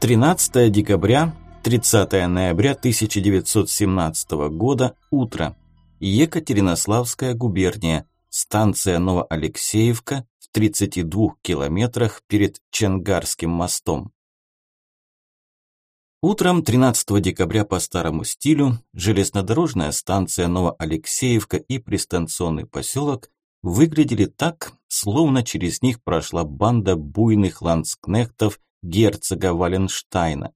13 декабря, 30 ноября 1917 года, утро. Екатеринославская губерния, станция Новоалексеевка в 32 километрах перед Чангарским мостом. Утром 13 декабря по старому стилю железнодорожная станция Новоалексеевка и пристанционный поселок выглядели так, словно через них прошла банда буйных ландскнехтов герцога Валенштайна.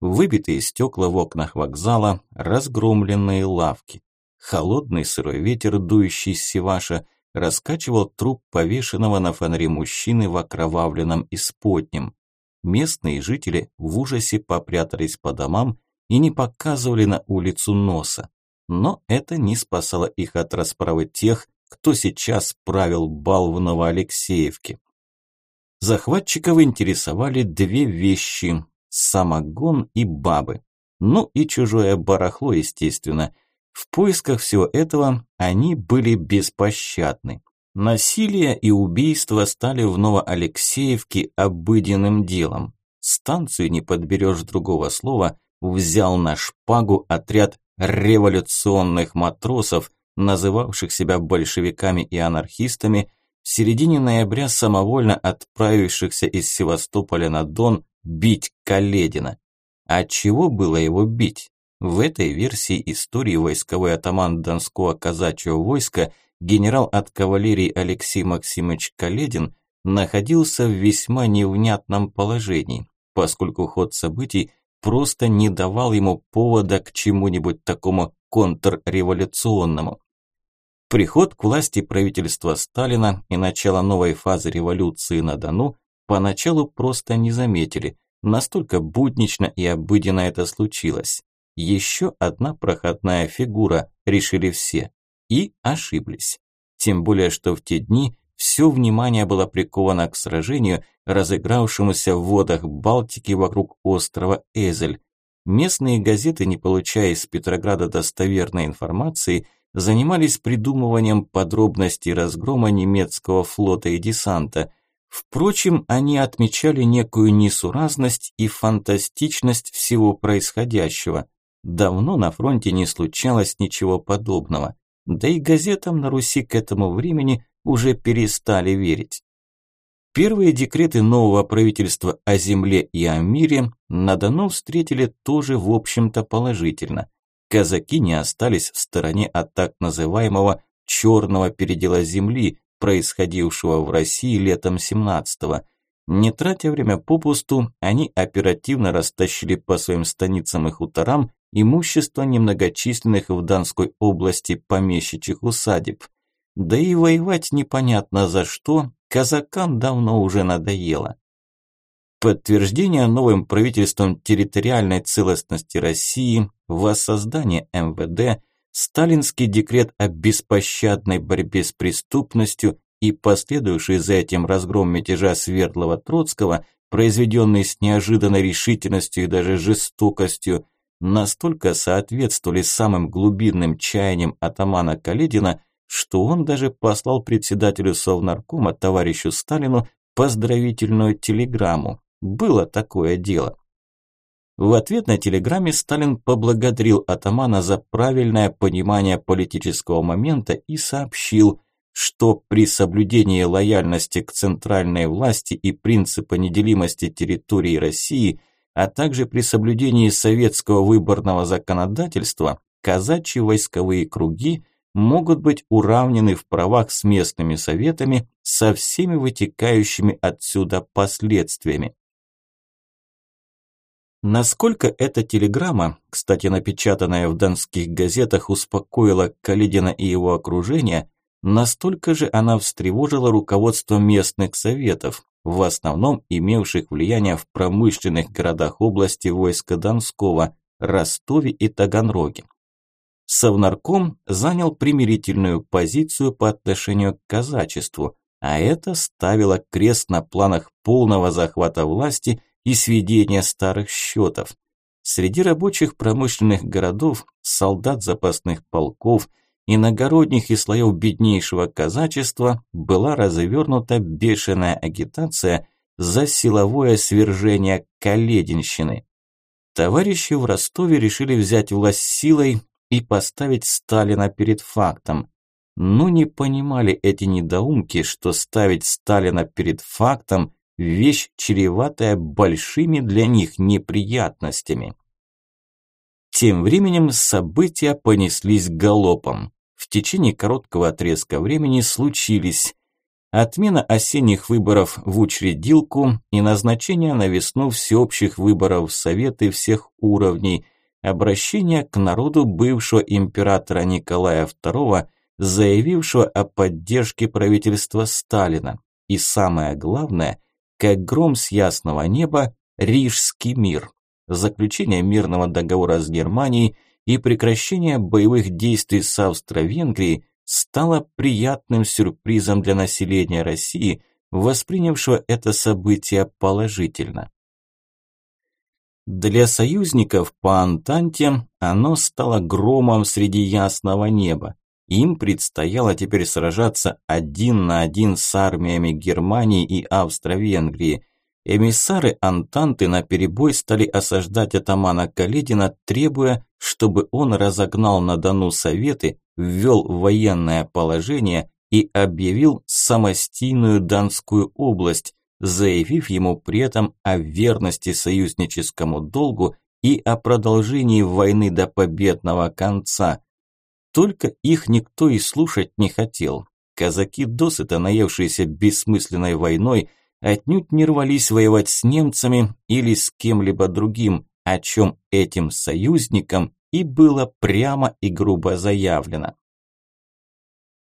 Выбитые стекла в окнах вокзала, разгромленные лавки. Холодный сырой ветер, дующий с Севаша, раскачивал труп повешенного на фонаре мужчины в окровавленном исподнем. Местные жители в ужасе попрятались по домам и не показывали на улицу носа. Но это не спасало их от расправы тех, кто сейчас правил бал в Новоалексеевке. Захватчиков интересовали две вещи – самогон и бабы. Ну и чужое барахло, естественно. В поисках всего этого они были беспощадны. Насилие и убийства стали в Новоалексеевке обыденным делом. Станцию не подберешь другого слова, взял на шпагу отряд революционных матросов, называвших себя большевиками и анархистами, в середине ноября самовольно отправившихся из Севастополя на Дон бить Каледина. А чего было его бить? В этой версии истории войсковой атаман Донского казачьего войска генерал от кавалерии Алексей Максимович Каледин находился в весьма невнятном положении, поскольку ход событий просто не давал ему повода к чему-нибудь такому контрреволюционному. Приход к власти правительства Сталина и начало новой фазы революции на Дону поначалу просто не заметили, настолько буднично и обыденно это случилось. Еще одна проходная фигура, решили все, и ошиблись. Тем более, что в те дни все внимание было приковано к сражению, разыгравшемуся в водах Балтики вокруг острова Эзель. Местные газеты, не получая из Петрограда достоверной информации, занимались придумыванием подробностей разгрома немецкого флота и десанта. Впрочем, они отмечали некую несуразность и фантастичность всего происходящего. Давно на фронте не случалось ничего подобного. Да и газетам на Руси к этому времени уже перестали верить. Первые декреты нового правительства о земле и о мире на Дону встретили тоже в общем-то положительно казаки не остались в стороне от так называемого «черного передела земли», происходившего в России летом 17-го. Не тратя время попусту, они оперативно растащили по своим станицам и хуторам имущество немногочисленных в Донской области помещичьих усадеб. Да и воевать непонятно за что, казакам давно уже надоело. Подтверждение новым правительством территориальной целостности России, воссоздание МВД, сталинский декрет о беспощадной борьбе с преступностью и последующий за этим разгром мятежа Свердлова-Троцкого, произведенный с неожиданной решительностью и даже жестокостью, настолько соответствовали самым глубинным чаяниям атамана Каледина, что он даже послал председателю Совнаркома товарищу Сталину поздравительную телеграмму. Было такое дело. В ответ на телеграмме Сталин поблагодарил атамана за правильное понимание политического момента и сообщил, что при соблюдении лояльности к центральной власти и принципа неделимости территории России, а также при соблюдении советского выборного законодательства, казачьи войсковые круги могут быть уравнены в правах с местными советами со всеми вытекающими отсюда последствиями. Насколько эта телеграмма, кстати, напечатанная в донских газетах, успокоила Калидина и его окружение, настолько же она встревожила руководство местных советов, в основном имевших влияние в промышленных городах области войска Донского, Ростове и Таганроге. Совнарком занял примирительную позицию по отношению к казачеству, а это ставило крест на планах полного захвата власти и сведения старых счетов. Среди рабочих промышленных городов, солдат запасных полков, иногородних и слоев беднейшего казачества была развернута бешеная агитация, за силовое свержение Калединщины. Товарищи в Ростове решили взять власть силой и поставить Сталина перед фактом. Но не понимали эти недоумки, что ставить Сталина перед фактом – вещь, чреватая большими для них неприятностями. Тем временем события понеслись галопом. В течение короткого отрезка времени случились отмена осенних выборов в учредилку и назначение на весну всеобщих выборов в Советы всех уровней, обращение к народу бывшего императора Николая II, заявившего о поддержке правительства Сталина, и самое главное, как гром с ясного неба, Рижский мир, заключение мирного договора с Германией и прекращение боевых действий с Австро-Венгрией стало приятным сюрпризом для населения России, воспринявшего это событие положительно. Для союзников по Антанте оно стало громом среди ясного неба. Им предстояло теперь сражаться один на один с армиями Германии и Австро-Венгрии. Эмиссары Антанты наперебой стали осаждать атамана Каледина, требуя, чтобы он разогнал на Дону советы, ввел военное положение и объявил самостийную Донскую область, заявив ему при этом о верности союзническому долгу и о продолжении войны до победного конца – только их никто и слушать не хотел. Казаки, досыта наевшиеся бессмысленной войной, отнюдь не рвались воевать с немцами или с кем-либо другим, о чем этим союзникам и было прямо и грубо заявлено.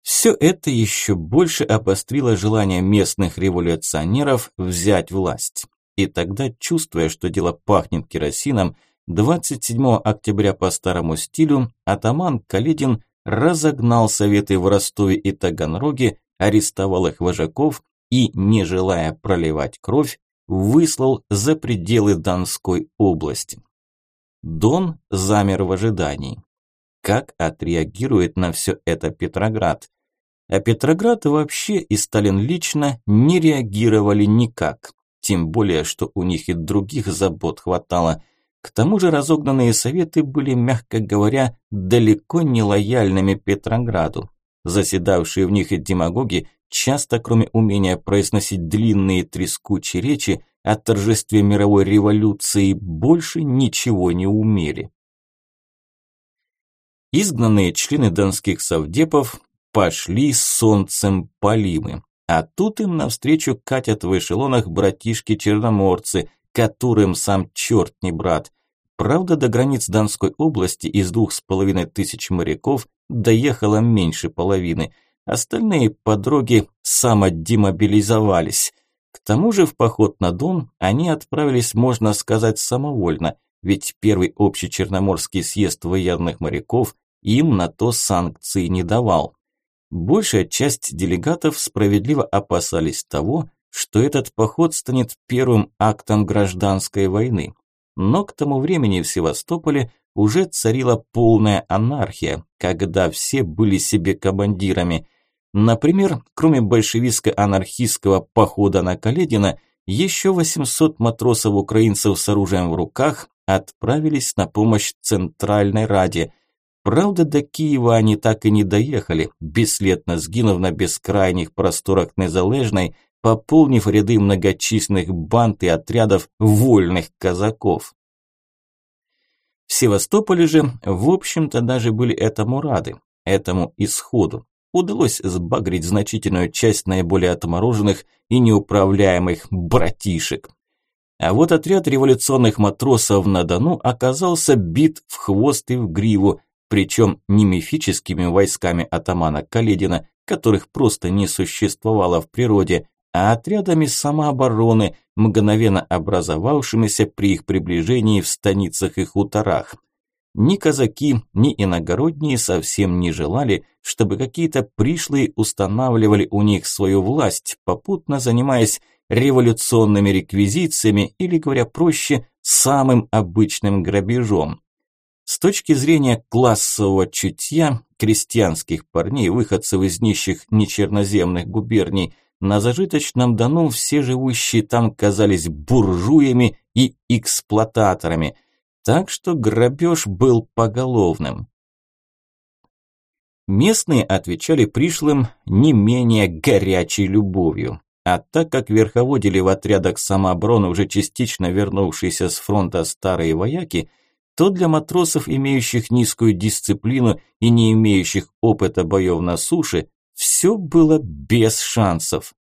Все это еще больше обострило желание местных революционеров взять власть. И тогда, чувствуя, что дело пахнет керосином, 27 октября по старому стилю атаман Каледин разогнал советы в Ростове и Таганроге, арестовал их вожаков и, не желая проливать кровь, выслал за пределы Донской области. Дон замер в ожидании. Как отреагирует на все это Петроград? А Петроград вообще и Сталин лично не реагировали никак. Тем более, что у них и других забот хватало – к тому же разогнанные советы были, мягко говоря, далеко не лояльными Петрограду. Заседавшие в них и демагоги часто, кроме умения произносить длинные трескучие речи о торжестве мировой революции, больше ничего не умели. Изгнанные члены донских совдепов пошли солнцем полимы, а тут им навстречу катят в эшелонах братишки-черноморцы – которым сам черт не брат. Правда, до границ Донской области из двух с половиной тысяч моряков доехало меньше половины. Остальные по дороге самодемобилизовались. К тому же в поход на Дон они отправились, можно сказать, самовольно, ведь первый общий Черноморский съезд военных моряков им на то санкции не давал. Большая часть делегатов справедливо опасались того, что этот поход станет первым актом гражданской войны. Но к тому времени в Севастополе уже царила полная анархия, когда все были себе командирами. Например, кроме большевистско-анархистского похода на Каледина, еще 800 матросов-украинцев с оружием в руках отправились на помощь Центральной Раде. Правда, до Киева они так и не доехали, бесследно сгинув на бескрайних просторах Незалежной, пополнив ряды многочисленных банд и отрядов вольных казаков. В Севастополе же, в общем-то, даже были этому рады, этому исходу. Удалось сбагрить значительную часть наиболее отмороженных и неуправляемых братишек. А вот отряд революционных матросов на Дону оказался бит в хвост и в гриву, причем не мифическими войсками атамана Каледина, которых просто не существовало в природе, а отрядами самообороны, мгновенно образовавшимися при их приближении в станицах и хуторах. Ни казаки, ни иногородние совсем не желали, чтобы какие-то пришлые устанавливали у них свою власть, попутно занимаясь революционными реквизициями или, говоря проще, самым обычным грабежом. С точки зрения классового чутья, крестьянских парней, выходцев из нищих нечерноземных губерний, на зажиточном Дону все живущие там казались буржуями и эксплуататорами, так что грабеж был поголовным. Местные отвечали пришлым не менее горячей любовью. А так как верховодили в отрядах самообороны уже частично вернувшиеся с фронта старые вояки, то для матросов, имеющих низкую дисциплину и не имеющих опыта боев на суше, все было без шансов.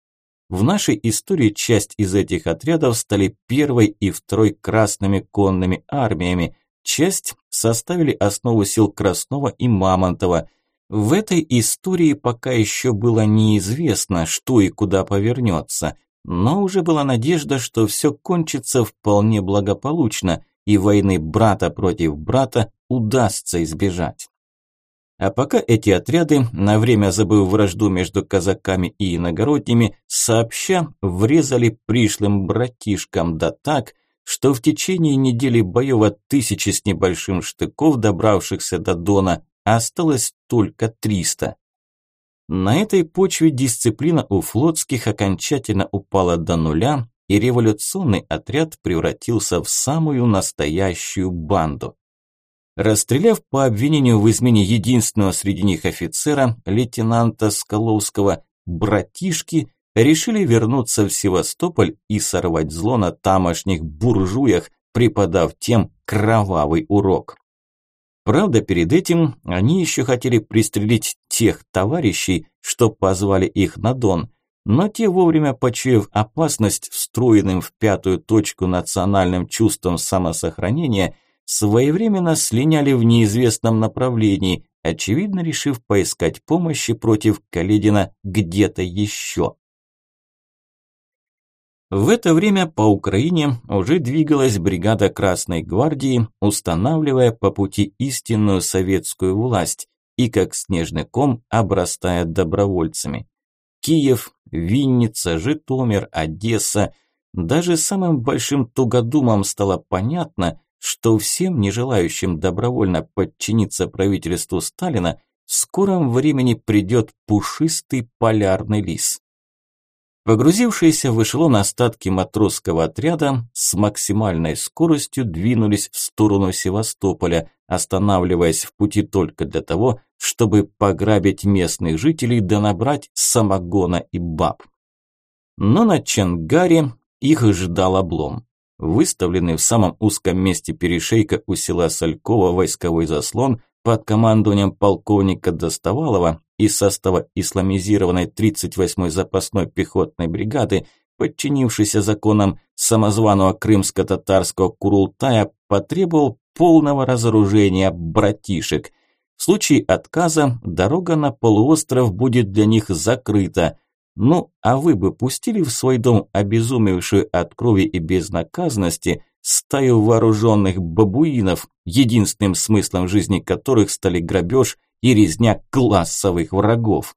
В нашей истории часть из этих отрядов стали первой и второй красными конными армиями, часть составили основу сил Краснова и Мамонтова. В этой истории пока еще было неизвестно, что и куда повернется, но уже была надежда, что все кончится вполне благополучно, и войны брата против брата удастся избежать. А пока эти отряды, на время забыв вражду между казаками и иногородними, сообща врезали пришлым братишкам да так, что в течение недели боев от тысячи с небольшим штыков, добравшихся до Дона, осталось только 300. На этой почве дисциплина у флотских окончательно упала до нуля, и революционный отряд превратился в самую настоящую банду. Расстреляв по обвинению в измене единственного среди них офицера, лейтенанта Скаловского, братишки решили вернуться в Севастополь и сорвать зло на тамошних буржуях, преподав тем кровавый урок. Правда, перед этим они еще хотели пристрелить тех товарищей, что позвали их на Дон, но те, вовремя почуяв опасность встроенным в пятую точку национальным чувством самосохранения, своевременно слиняли в неизвестном направлении, очевидно решив поискать помощи против Каледина где-то еще. В это время по Украине уже двигалась бригада Красной Гвардии, устанавливая по пути истинную советскую власть и как снежный ком обрастая добровольцами. Киев, Винница, Житомир, Одесса. Даже самым большим тугодумам стало понятно, что всем не желающим добровольно подчиниться правительству Сталина в скором времени придет пушистый полярный лис. Погрузившиеся в эшелон остатки матросского отряда с максимальной скоростью двинулись в сторону Севастополя, останавливаясь в пути только для того, чтобы пограбить местных жителей да набрать самогона и баб. Но на Чангаре их ждал облом. Выставленный в самом узком месте перешейка у села Салькова войсковой заслон под командованием полковника Достовалова из состава исламизированной 38-й запасной пехотной бригады, подчинившийся законам самозваного крымско-татарского Курултая, потребовал полного разоружения братишек – в случае отказа дорога на полуостров будет для них закрыта. Ну, а вы бы пустили в свой дом обезумевшую от крови и безнаказанности стаю вооруженных бабуинов, единственным смыслом жизни которых стали грабеж и резня классовых врагов.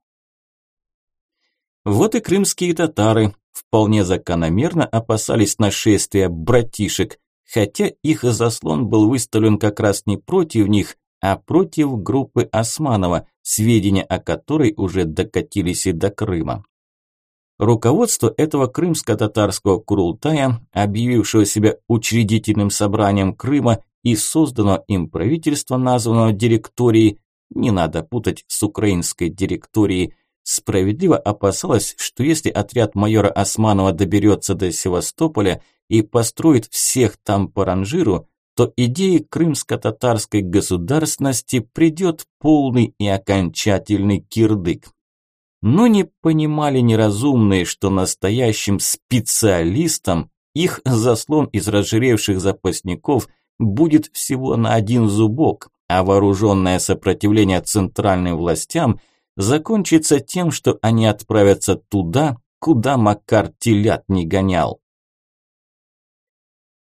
Вот и крымские татары вполне закономерно опасались нашествия братишек, хотя их заслон был выставлен как раз не против них, а против группы Османова, сведения о которой уже докатились и до Крыма. Руководство этого крымско-татарского Курултая, объявившего себя учредительным собранием Крыма и созданного им правительства, названного директорией, не надо путать с украинской директорией, справедливо опасалось, что если отряд майора Османова доберется до Севастополя и построит всех там по ранжиру, то идеи крымско-татарской государственности придет полный и окончательный кирдык. Но не понимали неразумные, что настоящим специалистом их заслон из разжиревших запасников будет всего на один зубок, а вооруженное сопротивление центральным властям закончится тем, что они отправятся туда, куда Макар телят не гонял.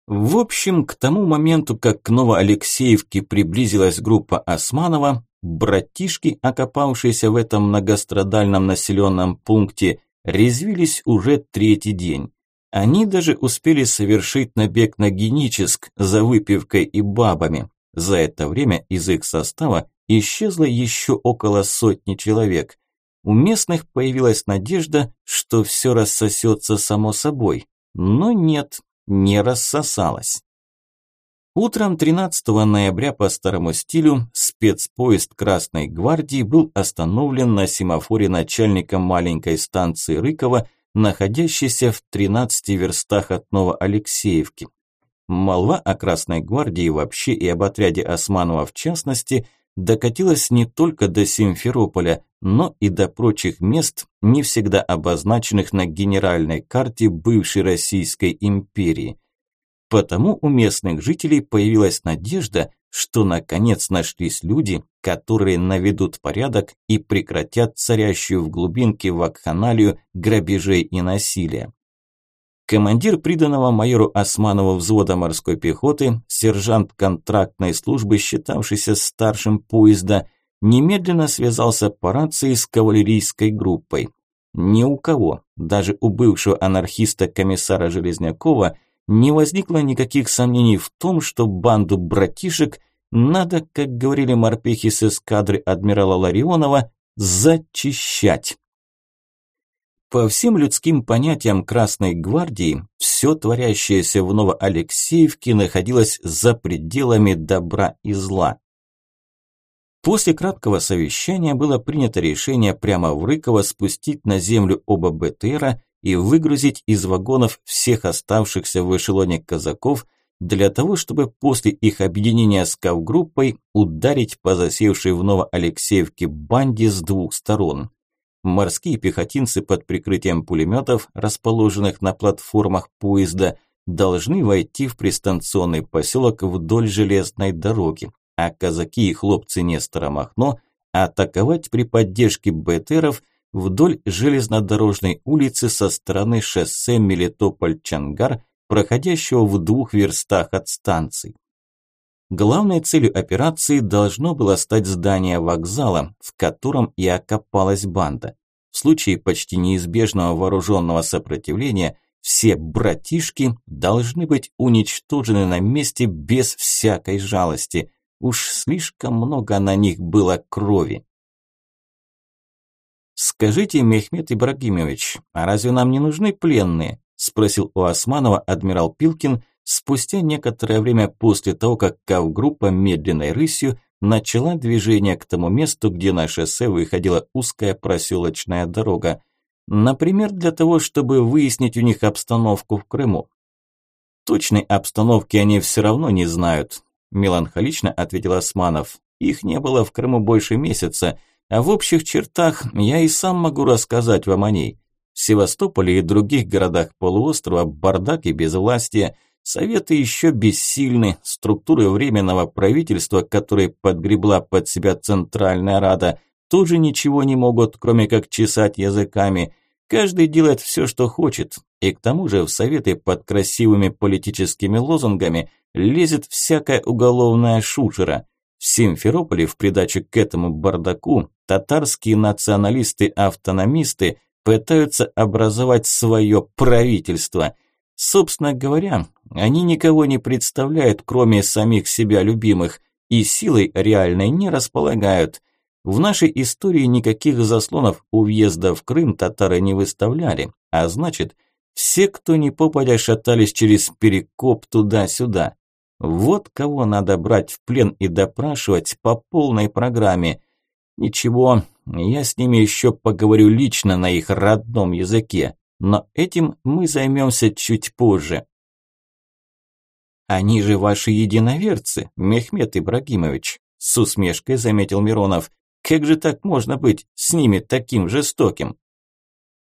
В общем, к тому моменту, как к Новоалексеевке приблизилась группа Османова, братишки, окопавшиеся в этом многострадальном населенном пункте, резвились уже третий день. Они даже успели совершить набег на Геническ за выпивкой и бабами. За это время из их состава исчезло еще около сотни человек. у местных появилась надежда, что все рассосется само собой. Но нет, не рассосалось. Утром 13 ноября по старому стилю спецпоезд Красной гвардии был остановлен на семафоре начальника маленькой станции Рыкова, находящейся в 13 верстах от Новоалексеевки. Молва о Красной гвардии вообще и об отряде Османова в частности докатилась не только до Симферополя, но и до прочих мест, не всегда обозначенных на генеральной карте бывшей Российской империи – Потому у местных жителей появилась надежда, что наконец нашлись люди, которые наведут порядок и прекратят царящую в глубинке вакханалию грабежей и насилия. Командир приданного майору Османову взвода морской пехоты, сержант контрактной службы, считавшийся старшим поезда, немедленно связался по рации с кавалерийской группой. Ни у кого, даже у бывшего анархиста комиссара Железнякова, не возникло никаких сомнений в том, что банду братишек надо, как говорили морпехи с эскадры адмирала Ларионова, зачищать. По всем людским понятиям Красной Гвардии, все творящееся в Новоалексеевке находилось за пределами добра и зла. После краткого совещания было принято решение прямо в Рыково спустить на землю оба БТРа и выгрузить из вагонов всех оставшихся в эшелоне казаков для того, чтобы после их объединения с Кавгруппой ударить по засевшей в Новоалексеевке банде с двух сторон. Морские пехотинцы под прикрытием пулеметов, расположенных на платформах поезда, должны войти в пристанционный поселок вдоль железной дороги, а казаки и хлопцы Нестора Махно атаковать при поддержке БТРов – вдоль железнодорожной улицы со стороны шоссе Мелитополь-Чангар, проходящего в двух верстах от станции. Главной целью операции должно было стать здание вокзала, в котором и окопалась банда. В случае почти неизбежного вооруженного сопротивления все братишки должны быть уничтожены на месте без всякой жалости. Уж слишком много на них было крови. «Скажите, Мехмед Ибрагимович, а разве нам не нужны пленные?» – спросил у Османова адмирал Пилкин спустя некоторое время после того, как Кавгруппа медленной рысью начала движение к тому месту, где на шоссе выходила узкая проселочная дорога. Например, для того, чтобы выяснить у них обстановку в Крыму. Точной обстановки они все равно не знают, меланхолично ответил Османов. Их не было в Крыму больше месяца. А в общих чертах я и сам могу рассказать вам о ней. В Севастополе и других городах полуострова бардак и безвластие, советы еще бессильны, структуры временного правительства, которые подгребла под себя Центральная Рада, тоже ничего не могут, кроме как чесать языками. Каждый делает все, что хочет, и к тому же в советы под красивыми политическими лозунгами лезет всякая уголовная шушера – в Симферополе в придачу к этому бардаку татарские националисты-автономисты пытаются образовать свое правительство. Собственно говоря, они никого не представляют, кроме самих себя любимых, и силой реальной не располагают. В нашей истории никаких заслонов у въезда в Крым татары не выставляли, а значит, все, кто не попадя, шатались через перекоп туда-сюда. Вот кого надо брать в плен и допрашивать по полной программе. Ничего, я с ними еще поговорю лично на их родном языке, но этим мы займемся чуть позже. Они же ваши единоверцы, Мехмед Ибрагимович, с усмешкой заметил Миронов. Как же так можно быть с ними таким жестоким?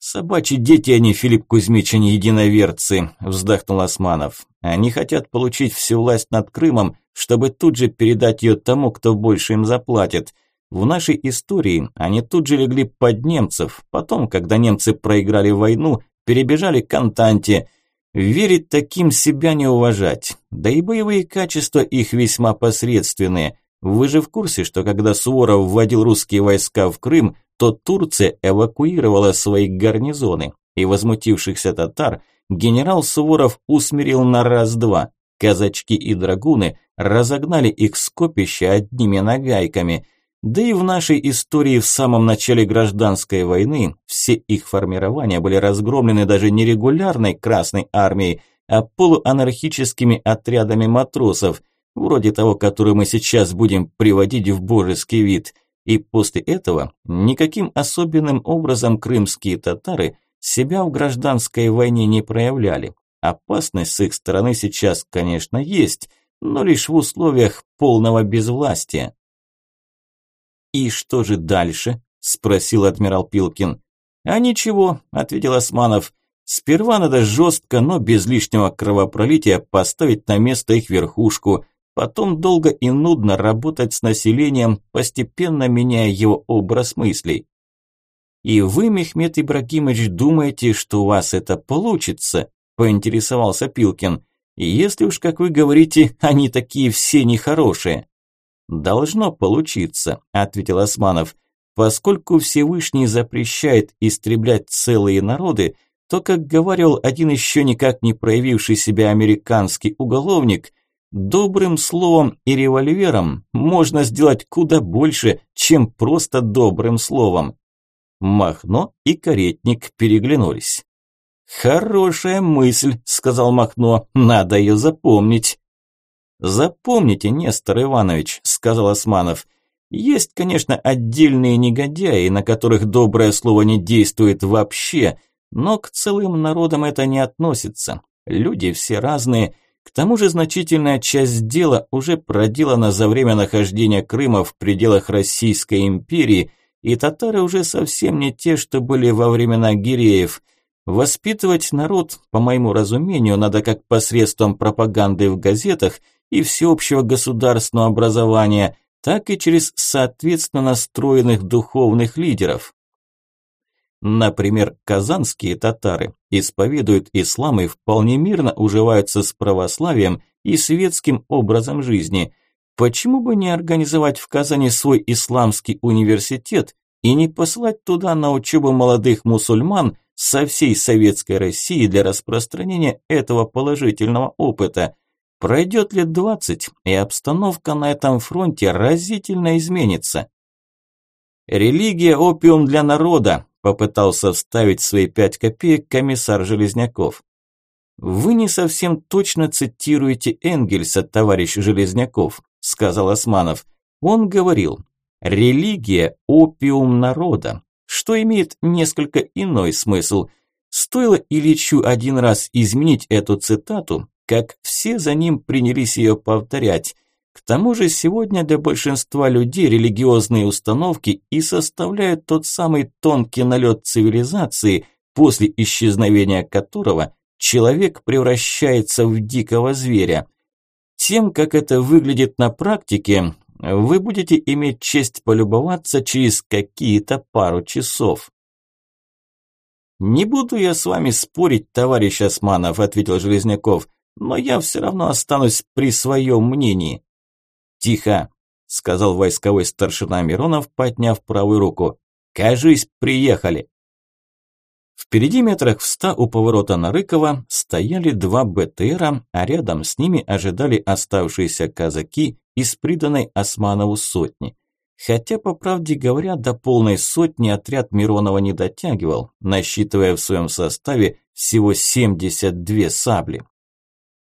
«Собачьи дети они, Филипп Кузьмич, а не единоверцы», – вздохнул Османов. «Они хотят получить всю власть над Крымом, чтобы тут же передать ее тому, кто больше им заплатит. В нашей истории они тут же легли под немцев, потом, когда немцы проиграли войну, перебежали к Антанте. Верить таким себя не уважать, да и боевые качества их весьма посредственные. Вы же в курсе, что когда Суворов вводил русские войска в Крым, то Турция эвакуировала свои гарнизоны, и возмутившихся татар генерал Суворов усмирил на раз-два. Казачки и драгуны разогнали их скопище одними нагайками. Да и в нашей истории в самом начале гражданской войны все их формирования были разгромлены даже не регулярной Красной армией, а полуанархическими отрядами матросов, вроде того, который мы сейчас будем приводить в божеский вид. И после этого никаким особенным образом крымские татары себя в гражданской войне не проявляли. Опасность с их стороны сейчас, конечно, есть, но лишь в условиях полного безвластия. «И что же дальше?» – спросил адмирал Пилкин. «А ничего», – ответил Османов. «Сперва надо жестко, но без лишнего кровопролития поставить на место их верхушку, потом долго и нудно работать с населением, постепенно меняя его образ мыслей». «И вы, Мехмед Ибрагимович, думаете, что у вас это получится?» – поинтересовался Пилкин. «Если уж, как вы говорите, они такие все нехорошие». «Должно получиться», – ответил Османов. «Поскольку Всевышний запрещает истреблять целые народы, то, как говорил один еще никак не проявивший себя американский уголовник, добрым словом и револьвером можно сделать куда больше, чем просто добрым словом». Махно и каретник переглянулись. «Хорошая мысль», – сказал Махно, – «надо ее запомнить». «Запомните, Нестор Иванович», – сказал Османов, – «есть, конечно, отдельные негодяи, на которых доброе слово не действует вообще, но к целым народам это не относится. Люди все разные, к тому же значительная часть дела уже проделана за время нахождения Крыма в пределах Российской империи, и татары уже совсем не те, что были во времена Гиреев». Воспитывать народ, по моему разумению, надо как посредством пропаганды в газетах – и всеобщего государственного образования, так и через соответственно настроенных духовных лидеров. Например, казанские татары исповедуют ислам и вполне мирно уживаются с православием и светским образом жизни. Почему бы не организовать в Казани свой исламский университет и не посылать туда на учебу молодых мусульман со всей советской России для распространения этого положительного опыта? Пройдет лет двадцать, и обстановка на этом фронте разительно изменится. «Религия – опиум для народа», – попытался вставить свои пять копеек комиссар Железняков. «Вы не совсем точно цитируете Энгельса, товарищ Железняков», – сказал Османов. Он говорил, «религия – опиум народа», что имеет несколько иной смысл. Стоило Ильичу один раз изменить эту цитату, как все за ним принялись ее повторять. К тому же сегодня для большинства людей религиозные установки и составляют тот самый тонкий налет цивилизации, после исчезновения которого человек превращается в дикого зверя. Тем, как это выглядит на практике, вы будете иметь честь полюбоваться через какие-то пару часов. «Не буду я с вами спорить, товарищ Османов», – ответил Железняков но я все равно останусь при своем мнении». «Тихо», – сказал войсковой старшина Миронов, подняв правую руку. «Кажись, приехали». Впереди метрах в ста у поворота на Рыкова стояли два БТРа, а рядом с ними ожидали оставшиеся казаки из приданной Османову сотни. Хотя, по правде говоря, до полной сотни отряд Миронова не дотягивал, насчитывая в своем составе всего 72 сабли.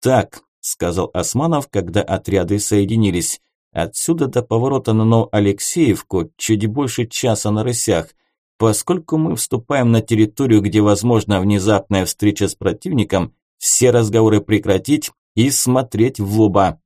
«Так», – сказал Османов, когда отряды соединились. «Отсюда до поворота на Новоалексеевку чуть больше часа на рысях. Поскольку мы вступаем на территорию, где возможна внезапная встреча с противником, все разговоры прекратить и смотреть в лоба».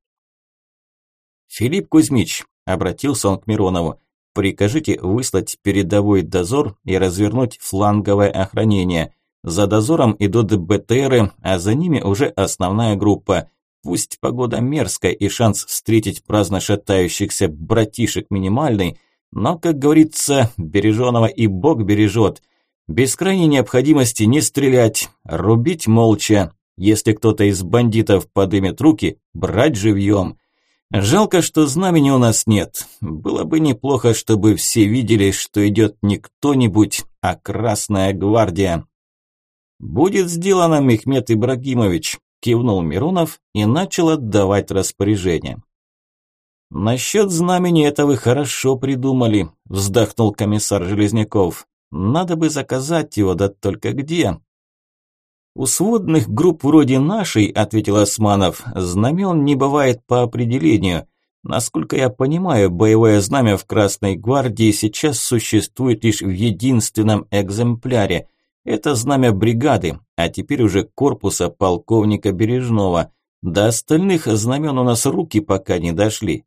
«Филипп Кузьмич», – обратился он к Миронову, – «прикажите выслать передовой дозор и развернуть фланговое охранение». За дозором идут БТРы, а за ними уже основная группа. Пусть погода мерзкая и шанс встретить праздно шатающихся братишек минимальный, но, как говорится, береженого и Бог бережет. Без крайней необходимости не стрелять, рубить молча. Если кто-то из бандитов подымет руки, брать живьем. Жалко, что знамени у нас нет. Было бы неплохо, чтобы все видели, что идет не кто-нибудь, а Красная Гвардия. «Будет сделано, Мехмед Ибрагимович», – кивнул Миронов и начал отдавать распоряжение. Насчет знамени это вы хорошо придумали, вздохнул комиссар Железняков. Надо бы заказать его, да только где? У сводных групп вроде нашей, ответил Османов, знамен не бывает по определению. Насколько я понимаю, боевое знамя в Красной гвардии сейчас существует лишь в единственном экземпляре. Это знамя бригады, а теперь уже корпуса полковника Бережного. До остальных знамен у нас руки пока не дошли.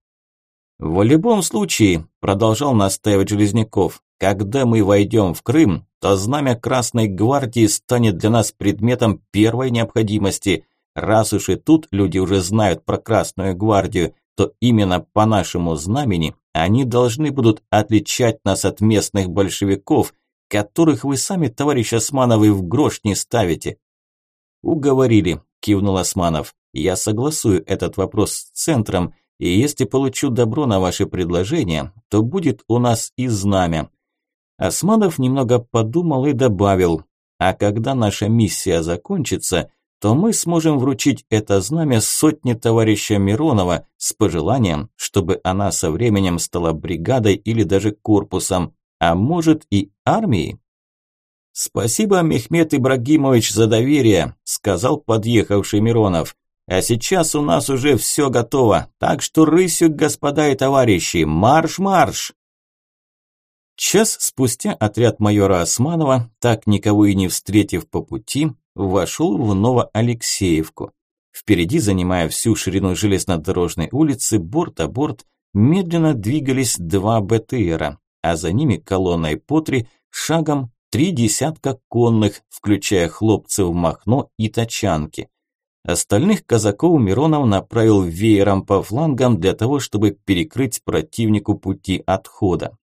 В любом случае, продолжал настаивать Железняков, когда мы войдем в Крым, то знамя Красной Гвардии станет для нас предметом первой необходимости. Раз уж и тут люди уже знают про Красную Гвардию, то именно по нашему знамени они должны будут отличать нас от местных большевиков, которых вы сами, товарищ Османов, и в грош не ставите. Уговорили, кивнул Османов. Я согласую этот вопрос с центром, и если получу добро на ваше предложение, то будет у нас и знамя. Османов немного подумал и добавил, а когда наша миссия закончится, то мы сможем вручить это знамя сотне товарища Миронова с пожеланием, чтобы она со временем стала бригадой или даже корпусом, а может и армией. «Спасибо, Мехмед Ибрагимович, за доверие», – сказал подъехавший Миронов. «А сейчас у нас уже все готово, так что рысью, господа и товарищи, марш-марш!» Час спустя отряд майора Османова, так никого и не встретив по пути, вошел в Новоалексеевку. Впереди, занимая всю ширину железнодорожной улицы, борт-а-борт, медленно двигались два БТРа, а за ними колонной по три, шагом три десятка конных, включая хлопцев Махно и Тачанки. Остальных казаков Миронов направил веером по флангам для того, чтобы перекрыть противнику пути отхода.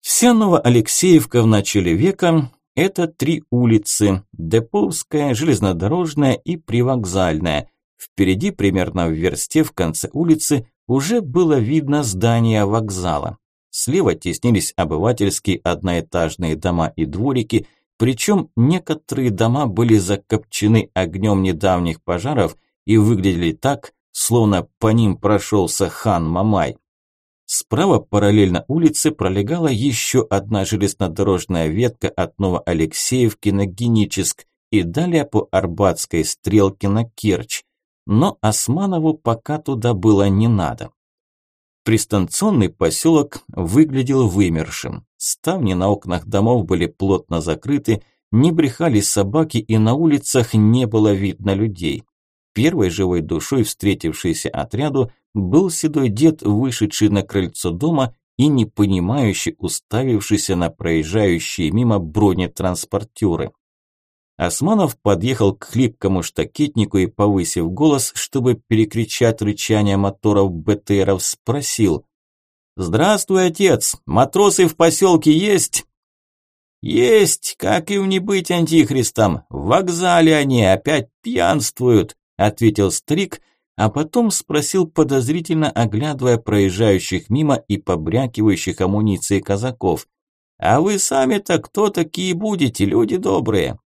Вся Новоалексеевка в начале века – это три улицы – Деповская, Железнодорожная и Привокзальная. Впереди, примерно в версте в конце улицы, уже было видно здание вокзала. Слева теснились обывательские одноэтажные дома и дворики, причем некоторые дома были закопчены огнем недавних пожаров и выглядели так, словно по ним прошелся хан Мамай. Справа параллельно улице пролегала еще одна железнодорожная ветка от Новоалексеевки на Геническ и далее по Арбатской стрелке на Керчь. Но Османову пока туда было не надо. Пристанционный поселок выглядел вымершим. Ставни на окнах домов были плотно закрыты, не брехали собаки и на улицах не было видно людей. Первой живой душой, встретившейся отряду, был седой дед, вышедший на крыльцо дома и непонимающе уставившийся на проезжающие мимо бронетранспортеры. Османов подъехал к хлипкому штакетнику и, повысив голос, чтобы перекричать рычание моторов БТРов, спросил «Здравствуй, отец! Матросы в поселке есть?» «Есть, как и в не быть антихристом. В вокзале они опять пьянствуют», – ответил старик – а потом спросил подозрительно, оглядывая проезжающих мимо и побрякивающих амуниции казаков. «А вы сами-то кто такие будете, люди добрые?»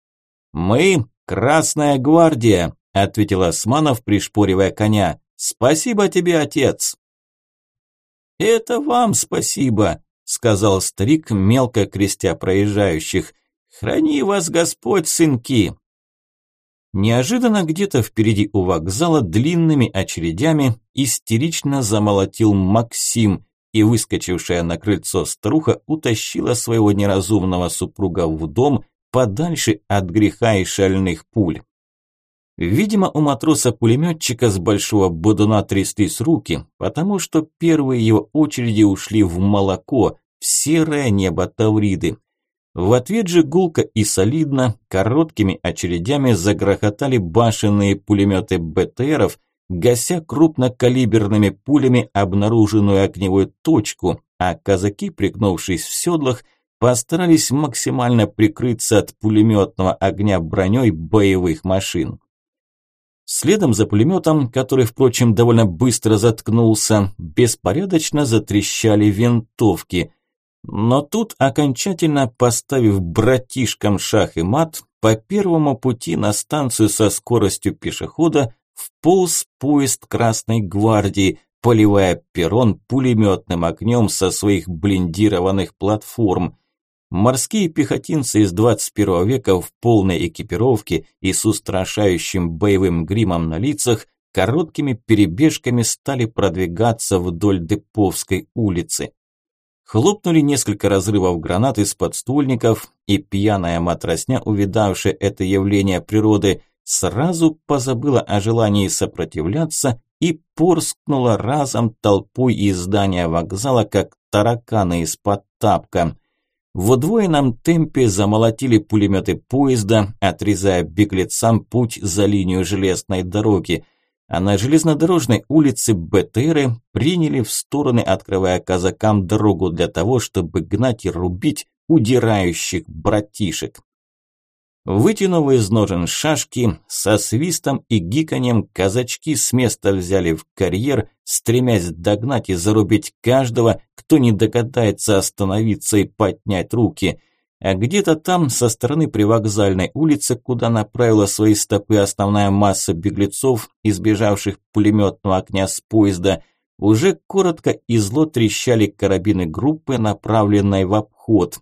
«Мы – Красная гвардия», – ответил Османов, пришпоривая коня. «Спасибо тебе, отец». «Это вам спасибо», – сказал старик, мелко крестя проезжающих. «Храни вас Господь, сынки!» Неожиданно где-то впереди у вокзала длинными очередями истерично замолотил Максим, и выскочившая на крыльцо старуха утащила своего неразумного супруга в дом подальше от греха и шальных пуль. Видимо, у матроса-пулеметчика с большого бодуна тряслись руки, потому что первые его очереди ушли в молоко, в серое небо Тавриды. В ответ же гулко и солидно, короткими очередями загрохотали башенные пулеметы БТРов, гася крупнокалиберными пулями обнаруженную огневую точку, а казаки, пригнувшись в седлах, постарались максимально прикрыться от пулеметного огня броней боевых машин. Следом за пулеметом, который, впрочем, довольно быстро заткнулся, беспорядочно затрещали винтовки – но тут, окончательно поставив братишкам шах и мат, по первому пути на станцию со скоростью пешехода вполз поезд Красной Гвардии, поливая перрон пулеметным огнем со своих блиндированных платформ. Морские пехотинцы из 21 века в полной экипировке и с устрашающим боевым гримом на лицах короткими перебежками стали продвигаться вдоль Деповской улицы. Хлопнули несколько разрывов гранат из подствольников, и пьяная матросня, увидавшая это явление природы, сразу позабыла о желании сопротивляться и порскнула разом толпой из здания вокзала, как тараканы из-под тапка. В удвоенном темпе замолотили пулеметы поезда, отрезая беглецам путь за линию железной дороги – а на железнодорожной улице БТРы приняли в стороны, открывая казакам дорогу для того, чтобы гнать и рубить удирающих братишек. Вытянув из ножен шашки, со свистом и гиканьем казачки с места взяли в карьер, стремясь догнать и зарубить каждого, кто не догадается остановиться и поднять руки – а где-то там, со стороны привокзальной улицы, куда направила свои стопы основная масса беглецов, избежавших пулеметного огня с поезда, уже коротко и зло трещали карабины группы, направленной в обход.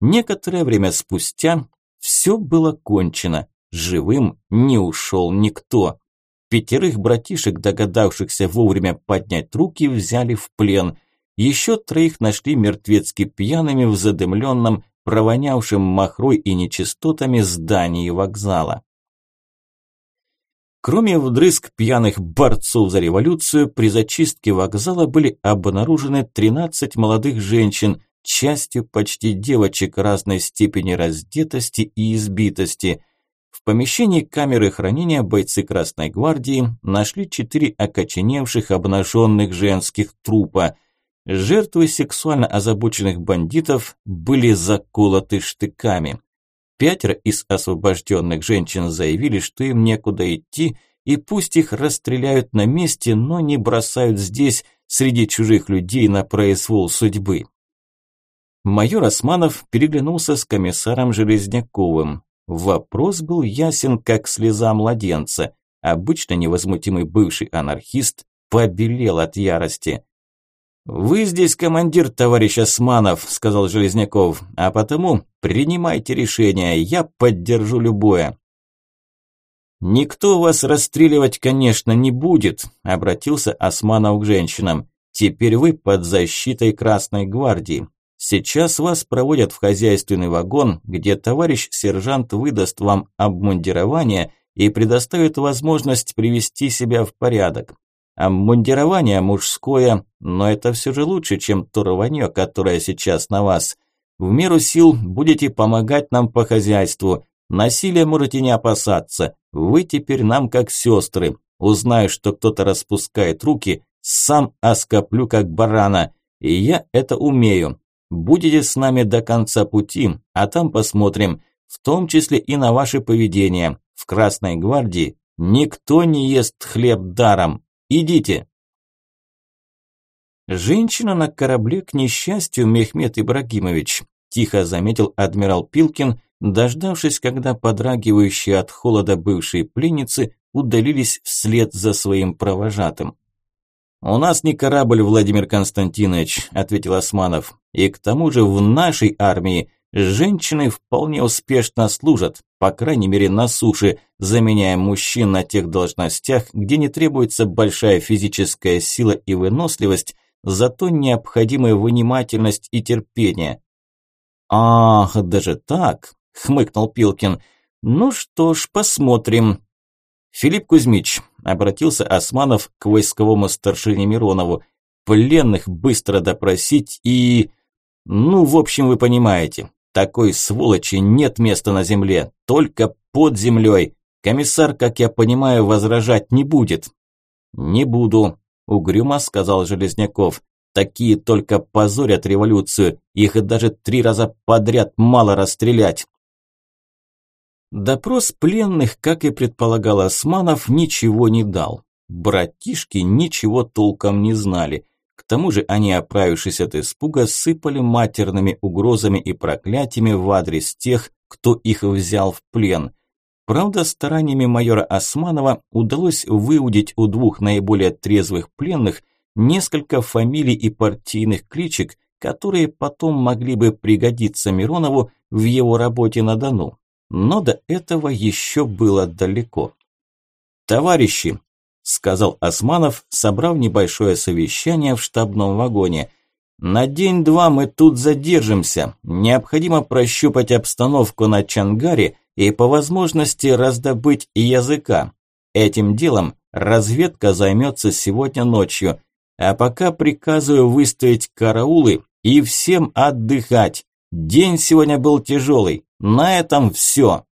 Некоторое время спустя все было кончено, живым не ушел никто. Пятерых братишек, догадавшихся вовремя поднять руки, взяли в плен. Еще троих нашли мертвецки пьяными в задымленном, провонявшим махрой и нечистотами здании вокзала. Кроме вдрызг пьяных борцов за революцию, при зачистке вокзала были обнаружены 13 молодых женщин, частью почти девочек разной степени раздетости и избитости. В помещении камеры хранения бойцы Красной Гвардии нашли четыре окоченевших обнаженных женских трупа – Жертвы сексуально озабоченных бандитов были заколоты штыками. Пятеро из освобожденных женщин заявили, что им некуда идти, и пусть их расстреляют на месте, но не бросают здесь, среди чужих людей, на произвол судьбы. Майор Османов переглянулся с комиссаром Железняковым. Вопрос был ясен, как слеза младенца. Обычно невозмутимый бывший анархист побелел от ярости. «Вы здесь командир, товарищ Османов», – сказал Железняков, – «а потому принимайте решение, я поддержу любое». «Никто вас расстреливать, конечно, не будет», – обратился Османов к женщинам. «Теперь вы под защитой Красной Гвардии. Сейчас вас проводят в хозяйственный вагон, где товарищ сержант выдаст вам обмундирование и предоставит возможность привести себя в порядок. Обмундирование мужское, но это все же лучше, чем то рванье, которое сейчас на вас. В меру сил будете помогать нам по хозяйству. Насилия можете не опасаться. Вы теперь нам как сестры. Узнаю, что кто-то распускает руки, сам оскоплю как барана. И я это умею. Будете с нами до конца пути, а там посмотрим, в том числе и на ваше поведение. В Красной гвардии никто не ест хлеб даром. Идите!» «Женщина на корабле, к несчастью, Мехмед Ибрагимович», тихо заметил адмирал Пилкин, дождавшись, когда подрагивающие от холода бывшие пленницы удалились вслед за своим провожатым. «У нас не корабль, Владимир Константинович», – ответил Османов. «И к тому же в нашей армии Женщины вполне успешно служат, по крайней мере на суше, заменяя мужчин на тех должностях, где не требуется большая физическая сила и выносливость, зато необходимая внимательность и терпение. «Ах, даже так?» – хмыкнул Пилкин. «Ну что ж, посмотрим». «Филипп Кузьмич», – обратился Османов к войсковому старшине Миронову, – «пленных быстро допросить и...» «Ну, в общем, вы понимаете, такой сволочи нет места на земле, только под землей. Комиссар, как я понимаю, возражать не будет. Не буду, угрюмо сказал Железняков. Такие только позорят революцию, их даже три раза подряд мало расстрелять. Допрос пленных, как и предполагал Османов, ничего не дал. Братишки ничего толком не знали. К тому же они, оправившись от испуга, сыпали матерными угрозами и проклятиями в адрес тех, кто их взял в плен. Правда, стараниями майора Османова удалось выудить у двух наиболее трезвых пленных несколько фамилий и партийных кличек, которые потом могли бы пригодиться Миронову в его работе на Дону. Но до этого еще было далеко. «Товарищи», – сказал Османов, собрав небольшое совещание в штабном вагоне, на день-два мы тут задержимся. Необходимо прощупать обстановку на Чангаре и по возможности раздобыть языка. Этим делом разведка займется сегодня ночью. А пока приказываю выставить караулы и всем отдыхать. День сегодня был тяжелый. На этом все.